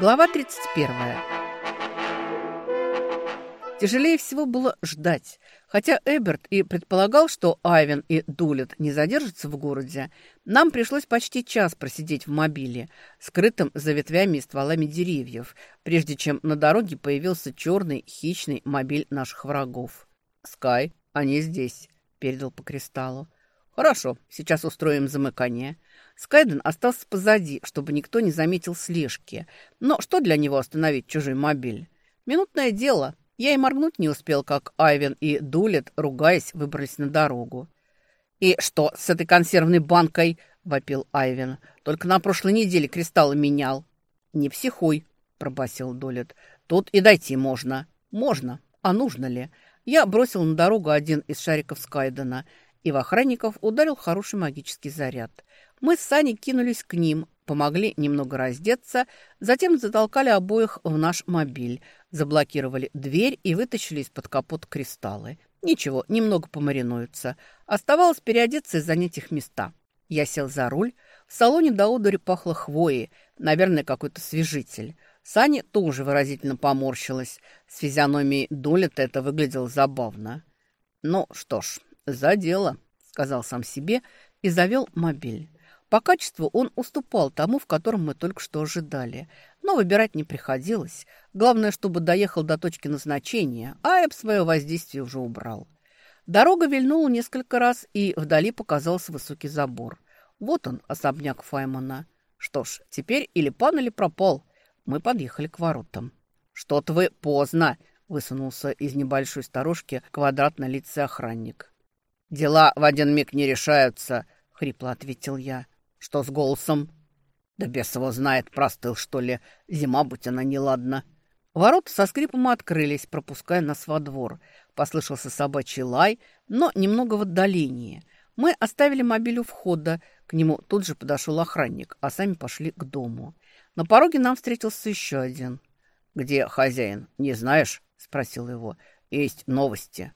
Глава 31. Тяжелее всего было ждать. Хотя Эберт и предполагал, что Айвен и Дулет не задержатся в городе, нам пришлось почти час просидеть в мобиле, скрытым за ветвями и стволами деревьев, прежде чем на дороге появился черный хищный мобиль наших врагов. «Скай, они здесь», — передал по кристаллу. «Хорошо, сейчас устроим замыкание». Скайден остался позади, чтобы никто не заметил слежки. Но что для него остановить чужой мобиль? Минутное дело. Я и моргнуть не успел, как Айвен и Дулет, ругаясь, выбрались на дорогу. «И что с этой консервной банкой?» – вопил Айвен. «Только на прошлой неделе кристаллы менял». «Не психуй», – пробасил Дулет. «Тут и дойти можно». «Можно. А нужно ли?» Я бросил на дорогу один из шариков Скайдена, и в охранников ударил хороший магический заряд. Мы с Саней кинулись к ним, помогли немного раздеться, затем затолкали обоих в наш мобиль, заблокировали дверь и вытащили из-под капот кристаллы. Ничего, немного помаринуются. Оставалось переодеться и занять их места. Я сел за руль. В салоне до одури пахло хвоей, наверное, какой-то свежитель. Саня тоже выразительно поморщилась. С физиономией Долета это выглядело забавно. «Ну что ж, за дело», — сказал сам себе и завел мобиль. По качеству он уступал тому, в котором мы только что ожидали. Но выбирать не приходилось. Главное, чтобы доехал до точки назначения, а Эб свое воздействие уже убрал. Дорога вильнула несколько раз, и вдали показался высокий забор. Вот он, особняк Файмана. Что ж, теперь или пан, или пропал. Мы подъехали к воротам. «Что-то вы поздно!» — высунулся из небольшой сторожки квадрат на лице охранник. «Дела в один миг не решаются», — хрипло ответил я. Что с голосом? Да бес его знает, простыл, что ли. Зима, будь она неладна. Ворота со скрипом открылись, пропуская нас во двор. Послышался собачий лай, но немного в отдалении. Мы оставили мобиль у входа. К нему тут же подошел охранник, а сами пошли к дому. На пороге нам встретился еще один. «Где хозяин? Не знаешь?» – спросил его. «Есть новости».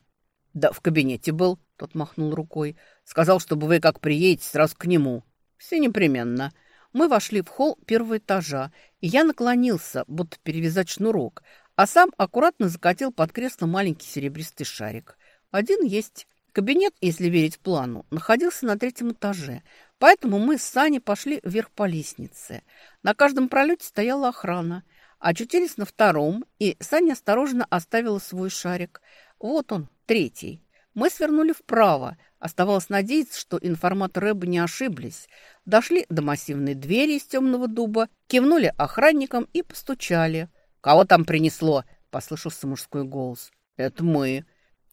«Да в кабинете был», – тот махнул рукой. «Сказал, чтобы вы, как приедете, сразу к нему». «Все непременно». Мы вошли в холл первого этажа, и я наклонился, будто перевязать шнурок, а сам аккуратно закатил под кресло маленький серебристый шарик. Один есть. Кабинет, если верить плану, находился на третьем этаже, поэтому мы с Саней пошли вверх по лестнице. На каждом пролете стояла охрана. Очутились на втором, и Саня осторожно оставила свой шарик. Вот он, третий. Мы свернули вправо. Оставалось надеяться, что информаторы Рэба не ошиблись. Дошли до массивной двери из темного дуба, кивнули охранникам и постучали. «Кого там принесло?» – послышался мужской голос. «Это мы».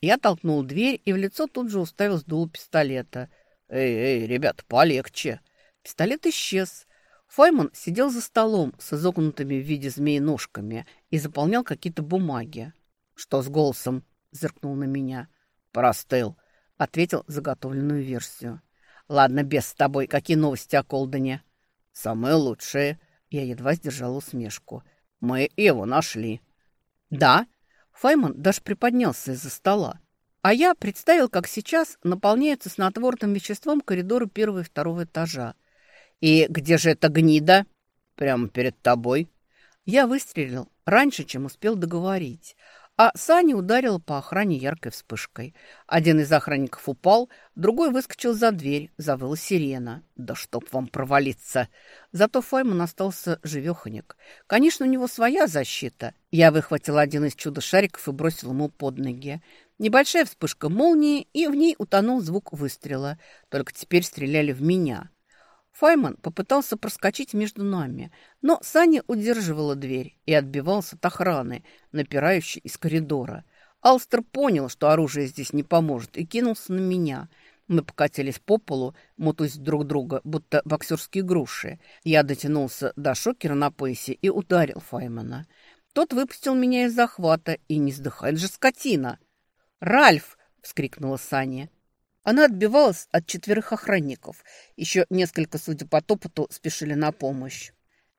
Я толкнул дверь и в лицо тут же уставил дуло пистолета. «Эй, эй, ребят, полегче!» Пистолет исчез. Файман сидел за столом с изогнутыми в виде змеи ножками и заполнял какие-то бумаги. «Что с голосом?» – зыркнул на меня. «Простыл», — ответил заготовленную версию. «Ладно, без с тобой. Какие новости о Колдоне?» «Самые лучшие». Я едва сдержал усмешку. «Мы его нашли». «Да?» Файман даже приподнялся из-за стола. А я представил, как сейчас наполняются снотворным веществом коридоры первого и второго этажа. «И где же эта гнида?» «Прямо перед тобой». Я выстрелил раньше, чем успел договорить. А Саня ударила по охране яркой вспышкой. Один из охранников упал, другой выскочил за дверь, завыла сирена. Да чтоб вам провалиться! Зато Файман остался живеханик. Конечно, у него своя защита. Я выхватил один из чудо-шариков и бросил ему под ноги. Небольшая вспышка молнии, и в ней утонул звук выстрела. Только теперь стреляли в меня. Файман попытался проскочить между нами, но Саня удерживала дверь и отбивался от охраны, напирающей из коридора. Алстер понял, что оружие здесь не поможет, и кинулся на меня. Мы покатились по полу, мутусь друг друга, будто боксерские груши. Я дотянулся до шокера на поясе и ударил Файмана. Тот выпустил меня из захвата, и не сдыхает же скотина. «Ральф!» — вскрикнула Саня. Она отбивалась от четверых охранников. Еще несколько, судя по топоту, спешили на помощь.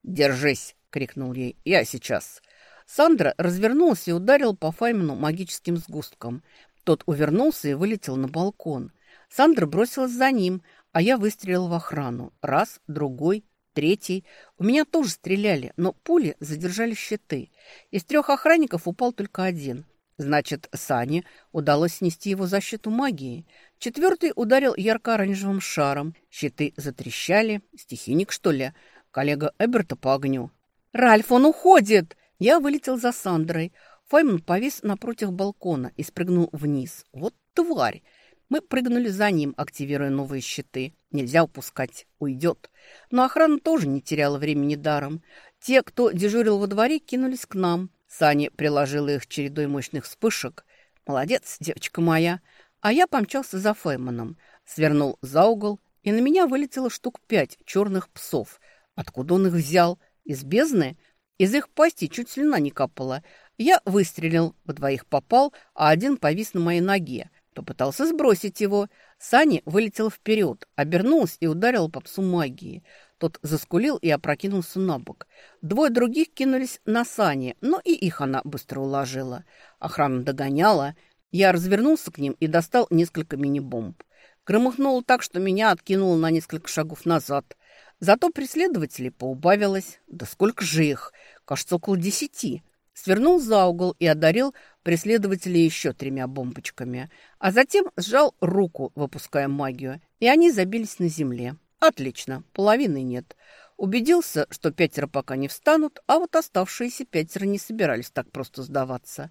«Держись!» — крикнул ей. «Я сейчас!» Сандра развернулась и ударила по Файмену магическим сгустком. Тот увернулся и вылетел на балкон. Сандра бросилась за ним, а я выстрелил в охрану. Раз, другой. Третий. У меня тоже стреляли, но пули задержали щиты. Из трех охранников упал только один. Значит, Сане удалось снести его защиту магии. Четвертый ударил ярко-оранжевым шаром. Щиты затрещали. Стихийник, что ли? Коллега Эберта по огню. «Ральф, он уходит!» Я вылетел за Сандрой. Файман повис напротив балкона и спрыгнул вниз. Вот тварь! Мы прыгнули за ним, активируя новые щиты. Нельзя упускать, уйдет. Но охрана тоже не теряла времени даром. Те, кто дежурил во дворе, кинулись к нам. Саня приложила их чередой мощных вспышек. «Молодец, девочка моя!» А я помчался за Фейманом, свернул за угол, и на меня вылетело штук пять черных псов. Откуда он их взял? Из бездны? Из их пасти чуть слюна не капала. Я выстрелил, во двоих попал, а один повис на моей ноге. Попытался сбросить его. Сани вылетел вперед, обернулся и ударил по псу магии. Тот заскулил и опрокинулся на бок. Двое других кинулись на Сани, но и их она быстро уложила. Охрана догоняла. Я развернулся к ним и достал несколько мини-бомб. Громыхнуло так, что меня откинуло на несколько шагов назад. Зато преследователей поубавилось. Да сколько же их? Кажется, около десяти свернул за угол и одарил преследователей еще тремя бомбочками, а затем сжал руку, выпуская магию, и они забились на земле. Отлично, половины нет. Убедился, что пятеро пока не встанут, а вот оставшиеся пятеро не собирались так просто сдаваться.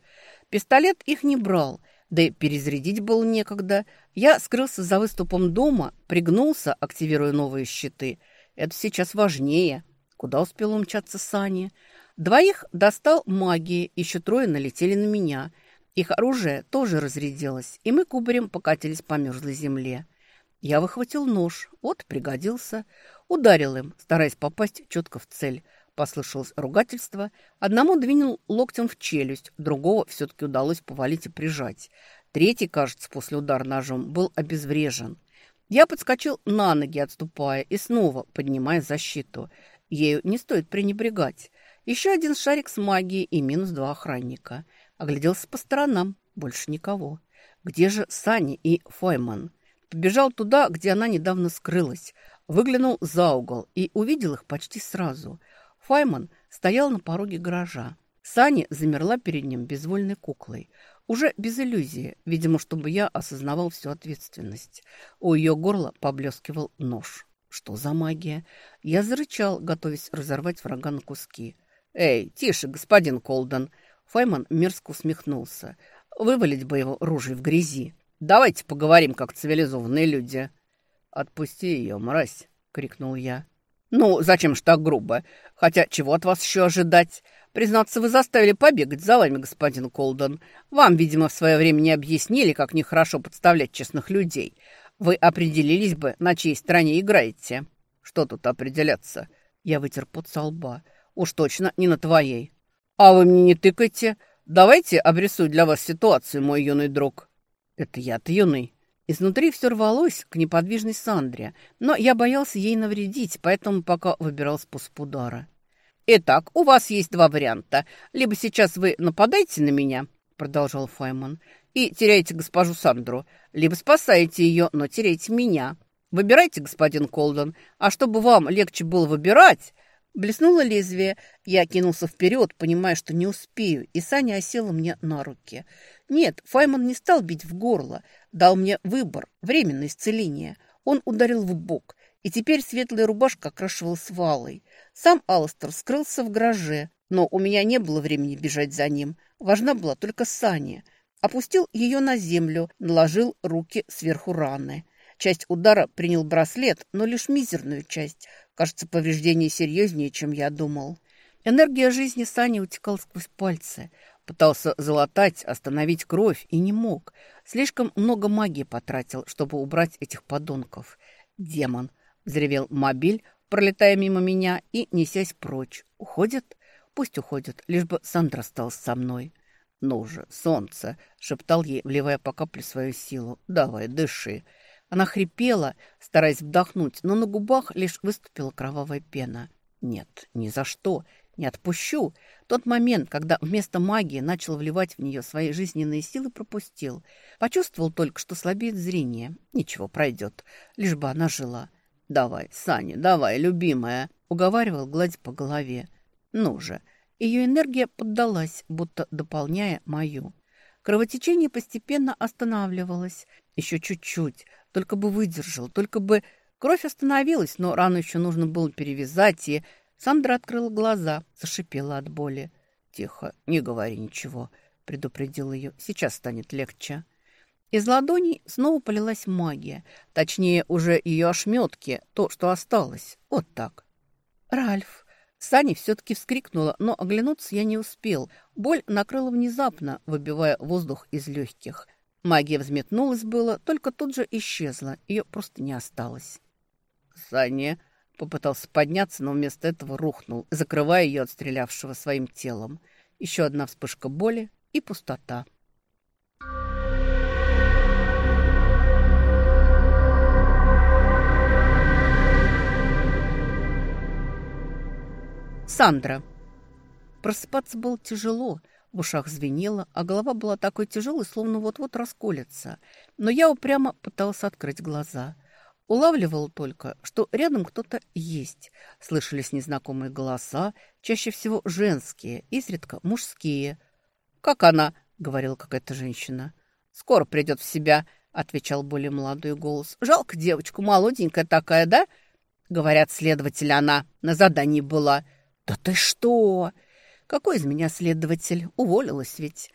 Пистолет их не брал, да и перезарядить было некогда. Я скрылся за выступом дома, пригнулся, активируя новые щиты. Это сейчас важнее. Куда успел умчаться Сани? Двоих достал магии, еще трое налетели на меня. Их оружие тоже разрядилось, и мы кубарем покатились по мерзлой земле. Я выхватил нож, вот пригодился. Ударил им, стараясь попасть четко в цель. Послышалось ругательство. Одному двинул локтем в челюсть, другого все-таки удалось повалить и прижать. Третий, кажется, после удара ножом, был обезврежен. Я подскочил на ноги, отступая, и снова поднимая защиту. Ею не стоит пренебрегать. Еще один шарик с магией и минус два охранника. Огляделся по сторонам. Больше никого. Где же Сани и Фойман? Побежал туда, где она недавно скрылась. Выглянул за угол и увидел их почти сразу. Файман стоял на пороге гаража. Сани замерла перед ним безвольной куклой. Уже без иллюзии, видимо, чтобы я осознавал всю ответственность. У ее горла поблескивал нож. Что за магия? Я зарычал, готовясь разорвать врага на куски. «Эй, тише, господин Колден!» Файман мерзко усмехнулся. «Вывалить бы его ружей в грязи. Давайте поговорим, как цивилизованные люди». «Отпусти ее, мразь!» — крикнул я. «Ну, зачем ж так грубо? Хотя чего от вас еще ожидать? Признаться, вы заставили побегать за вами, господин Колден. Вам, видимо, в свое время не объяснили, как нехорошо подставлять честных людей. Вы определились бы, на чьей стороне играете». «Что тут определяться?» Я вытер пот со лба. Уж точно не на твоей. А вы мне не тыкайте. Давайте обрисую для вас ситуацию, мой юный друг. Это я-то юный. Изнутри все рвалось к неподвижной Сандре, но я боялся ей навредить, поэтому пока выбирал способ удара. «Итак, у вас есть два варианта. Либо сейчас вы нападаете на меня, — продолжал Файман, — и теряете госпожу Сандру, либо спасаете ее, но теряете меня. Выбирайте, господин Колден, а чтобы вам легче было выбирать, Блеснуло лезвие. Я кинулся вперед, понимая, что не успею, и Саня осела мне на руки. Нет, Файман не стал бить в горло, дал мне выбор, временное исцеление. Он ударил в бок, и теперь светлая рубашка окрашивалась валой. Сам Алластер скрылся в гараже, но у меня не было времени бежать за ним. Важна была только Саня. Опустил ее на землю, наложил руки сверху раны. Часть удара принял браслет, но лишь мизерную часть. Кажется, повреждение серьезнее, чем я думал. Энергия жизни Сани утекала сквозь пальцы. Пытался залатать, остановить кровь и не мог. Слишком много магии потратил, чтобы убрать этих подонков. «Демон!» — взревел мобиль, пролетая мимо меня и несясь прочь. «Уходит? Пусть уходит, лишь бы Сандра остался со мной». «Ну же, солнце!» — шептал ей, вливая по капле свою силу. «Давай, дыши!» Она хрипела, стараясь вдохнуть, но на губах лишь выступила кровавая пена. Нет, ни за что, не отпущу. Тот момент, когда вместо магии начал вливать в нее свои жизненные силы, пропустил. Почувствовал только, что слабеет зрение. Ничего, пройдет, лишь бы она жила. «Давай, Саня, давай, любимая!» — уговаривал, гладь по голове. «Ну же!» Ее энергия поддалась, будто дополняя мою. Кровотечение постепенно останавливалось. Еще чуть-чуть. Только бы выдержал, только бы... Кровь остановилась, но рану еще нужно было перевязать, и... Сандра открыла глаза, зашипела от боли. «Тихо, не говори ничего», — предупредил ее. «Сейчас станет легче». Из ладоней снова полилась магия. Точнее, уже ее ошметки, то, что осталось. Вот так. «Ральф!» Саня все-таки вскрикнула, но оглянуться я не успел. Боль накрыла внезапно, выбивая воздух из легких. Магия взметнулась было, только тут же исчезла. Ее просто не осталось. «Саня!» попытался подняться, но вместо этого рухнул, закрывая ее от стрелявшего своим телом. Еще одна вспышка боли и пустота. Сандра. Просыпаться было тяжело, в ушах звенело, а голова была такой тяжелой, словно вот-вот расколется. Но я упрямо пыталась открыть глаза. Улавливал только, что рядом кто-то есть. Слышались незнакомые голоса, чаще всего женские, изредка мужские. «Как она?» — говорила какая-то женщина. «Скоро придет в себя», — отвечал более молодой голос. «Жалко девочку, молоденькая такая, да?» Говорят, следователь она на задании была. «Да ты что? Какой из меня следователь? Уволилась ведь».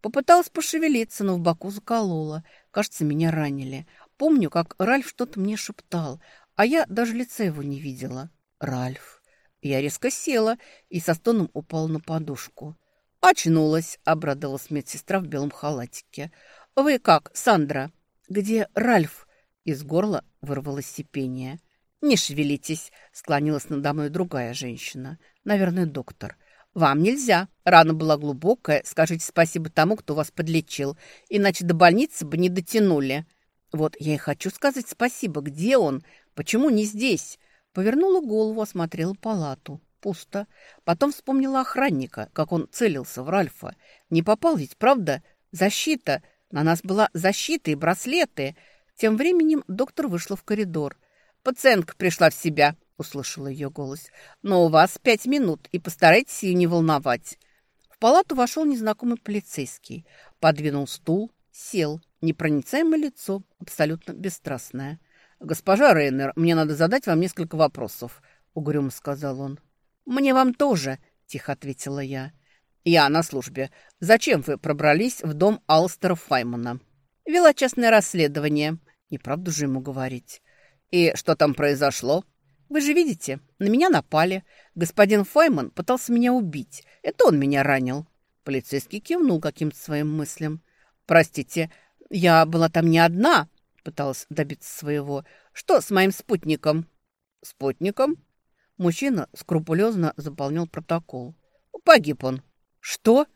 Попыталась пошевелиться, но в боку заколола. Кажется, меня ранили. Помню, как Ральф что-то мне шептал, а я даже лица его не видела. Ральф. Я резко села и со стоном упала на подушку. «Очнулась», — обрадовалась медсестра в белом халатике. «Вы как, Сандра?» «Где Ральф?» Из горла вырвалось сипение. «Не шевелитесь», — склонилась надо мной другая женщина. Наверное, доктор. «Вам нельзя. Рана была глубокая. Скажите спасибо тому, кто вас подлечил. Иначе до больницы бы не дотянули». «Вот я и хочу сказать спасибо. Где он? Почему не здесь?» Повернула голову, осмотрела палату. Пусто. Потом вспомнила охранника, как он целился в Ральфа. Не попал ведь, правда? Защита. На нас была защита и браслеты. Тем временем доктор вышла в коридор. «Пациентка пришла в себя», — услышала ее голос. «Но у вас пять минут, и постарайтесь ее не волновать». В палату вошел незнакомый полицейский. Подвинул стул, сел. Непроницаемое лицо, абсолютно бесстрастное. «Госпожа Рейнер, мне надо задать вам несколько вопросов», — угрюмо сказал он. «Мне вам тоже», — тихо ответила я. «Я на службе. Зачем вы пробрались в дом Алстера Файмана?» «Вела частное расследование». Неправду же ему говорить. «И что там произошло?» «Вы же видите, на меня напали. Господин Файман пытался меня убить. Это он меня ранил». Полицейский кивнул каким-то своим мыслям. «Простите, я была там не одна», — пыталась добиться своего. «Что с моим спутником?» «Спутником?» Мужчина скрупулезно заполнил протокол. «Погиб он». «Что?»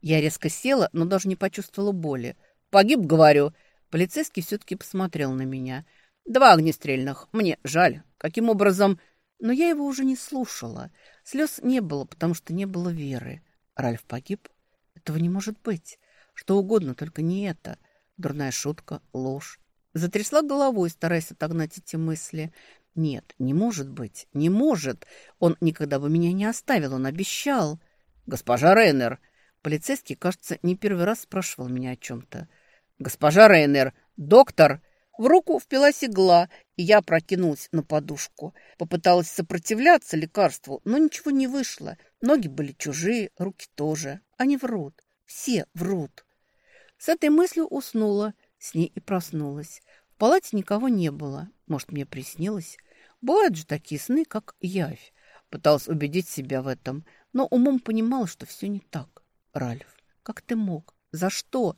Я резко села, но даже не почувствовала боли. «Погиб, говорю». Полицейский все-таки посмотрел на меня — Два огнестрельных. Мне жаль. Каким образом... Но я его уже не слушала. Слез не было, потому что не было веры. Ральф погиб? Этого не может быть. Что угодно, только не это. Дурная шутка, ложь. Затрясла головой, стараясь отогнать эти мысли. Нет, не может быть, не может. Он никогда бы меня не оставил, он обещал. Госпожа Рейнер. Полицейский, кажется, не первый раз спрашивал меня о чем-то. Госпожа Рейнер, доктор... В руку впилась игла, и я прокинулась на подушку. Попыталась сопротивляться лекарству, но ничего не вышло. Ноги были чужие, руки тоже. Они врут. Все врут. С этой мыслью уснула, с ней и проснулась. В палате никого не было. Может, мне приснилось? Бывают же такие сны, как явь. Пыталась убедить себя в этом, но умом понимала, что все не так. Ральф, как ты мог? За что?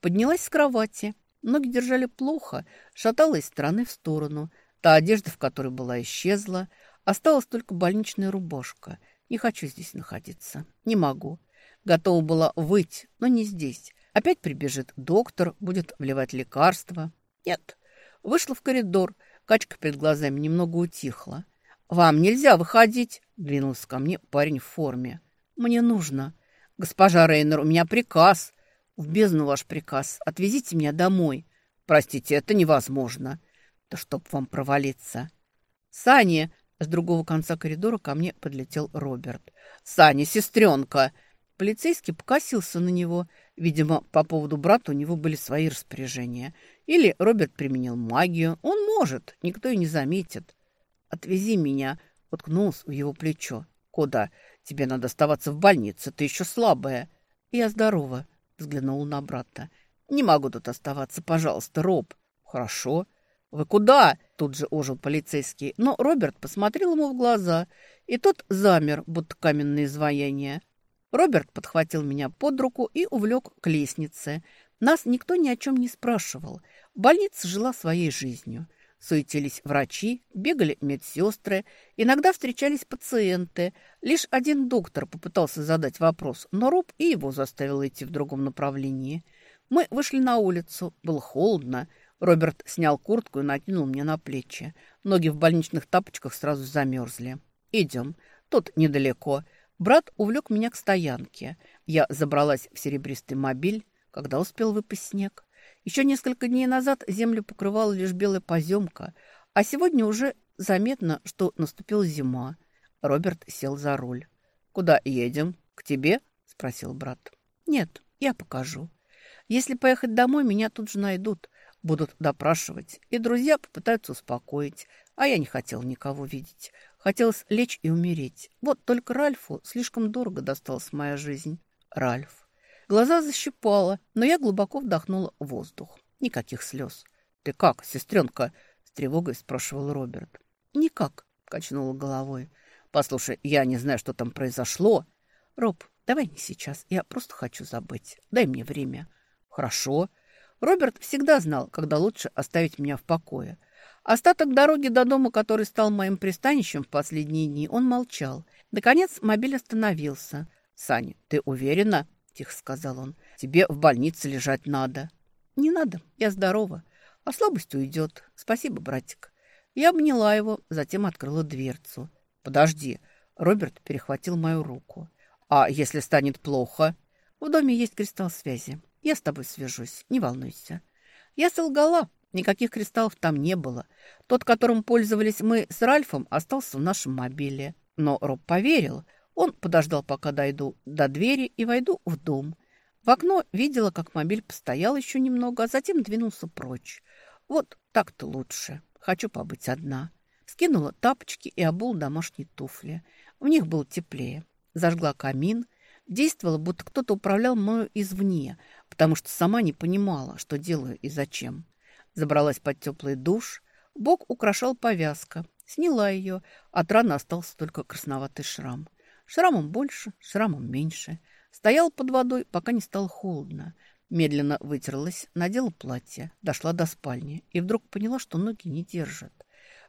Поднялась с кровати, Ноги держали плохо, шатала из стороны в сторону. Та одежда, в которой была, исчезла. Осталась только больничная рубашка. Не хочу здесь находиться. Не могу. Готова была выть, но не здесь. Опять прибежит доктор, будет вливать лекарства. Нет. Вышла в коридор. Качка перед глазами немного утихла. «Вам нельзя выходить!» – двинулся ко мне парень в форме. «Мне нужно». «Госпожа Рейнер, у меня приказ!» В бездну ваш приказ. Отвезите меня домой. Простите, это невозможно. Да чтоб вам провалиться. Саня!» С другого конца коридора ко мне подлетел Роберт. «Саня, сестренка!» Полицейский покосился на него. Видимо, по поводу брата у него были свои распоряжения. Или Роберт применил магию. Он может, никто и не заметит. «Отвези меня!» — уткнулся в его плечо. «Куда? Тебе надо оставаться в больнице, ты еще слабая». «Я здорова», — взглянула на брата. «Не могу тут оставаться, пожалуйста, Роб». «Хорошо». «Вы куда?» – тут же ожил полицейский. Но Роберт посмотрел ему в глаза, и тот замер, будто каменное изваяние. Роберт подхватил меня под руку и увлек к лестнице. Нас никто ни о чем не спрашивал. Больница жила своей жизнью. Суетились врачи, бегали медсестры, иногда встречались пациенты. Лишь один доктор попытался задать вопрос, но Роб и его заставил идти в другом направлении. Мы вышли на улицу, было холодно, Роберт снял куртку и накинул мне на плечи. Ноги в больничных тапочках сразу замерзли. «Идем. Тут недалеко». Брат увлек меня к стоянке. Я забралась в серебристый мобиль, когда успел выпасть снег. Еще несколько дней назад землю покрывала лишь белая поземка, а сегодня уже заметно, что наступила зима. Роберт сел за руль. «Куда едем? К тебе?» – спросил брат. «Нет, я покажу. Если поехать домой, меня тут же найдут. Будут допрашивать, и друзья попытаются успокоить. А я не хотел никого видеть. Хотелось лечь и умереть. Вот только Ральфу слишком дорого досталась моя жизнь. Ральф. Глаза защипало, но я глубоко вдохнула воздух. Никаких слез. «Ты как, сестренка?» – с тревогой спрашивал Роберт. «Никак», – качнула головой. «Послушай, я не знаю, что там произошло». «Роб, давай не сейчас. Я просто хочу забыть. Дай мне время». «Хорошо». Роберт всегда знал, когда лучше оставить меня в покое. Остаток дороги до дома, который стал моим пристанищем в последние дни, он молчал. Наконец мобиль остановился. «Саня, ты уверена?» – тихо сказал он. «Тебе в больнице лежать надо». «Не надо, я здорова. А слабость уйдет. Спасибо, братик». Я обняла его, затем открыла дверцу. «Подожди». Роберт перехватил мою руку. «А если станет плохо?» «В доме есть кристалл связи. Я с тобой свяжусь, не волнуйся. Я солгала, никаких кристаллов там не было. Тот, которым пользовались мы с Ральфом, остался в нашем мобиле. Но Роб поверил. Он подождал, пока дойду до двери и войду в дом. В окно видела, как мобиль постоял еще немного, а затем двинулся прочь. Вот так-то лучше. Хочу побыть одна. Скинула тапочки и обул домашние туфли. В них было теплее. Зажгла камин. Действовала, будто кто-то управлял мною извне, потому что сама не понимала, что делаю и зачем. Забралась под теплый душ, бок украшал повязка. Сняла ее, от раны остался только красноватый шрам. Шрамом больше, шрамом меньше. Стояла под водой, пока не стало холодно. Медленно вытерлась, надела платье, дошла до спальни и вдруг поняла, что ноги не держат.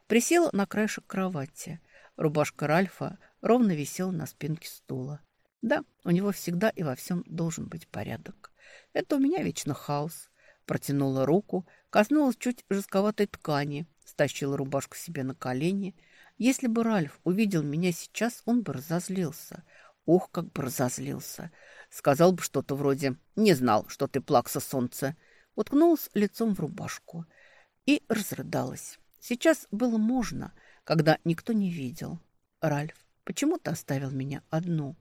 Присела на краешек кровати. Рубашка Ральфа ровно висела на спинке стула. Да, у него всегда и во всем должен быть порядок. Это у меня вечно хаос. Протянула руку, коснулась чуть жестковатой ткани, стащила рубашку себе на колени. Если бы Ральф увидел меня сейчас, он бы разозлился. Ох, как бы разозлился. Сказал бы что-то вроде «Не знал, что ты плакса солнце». Уткнулась лицом в рубашку и разрыдалась. Сейчас было можно, когда никто не видел. «Ральф, почему ты оставил меня одну?»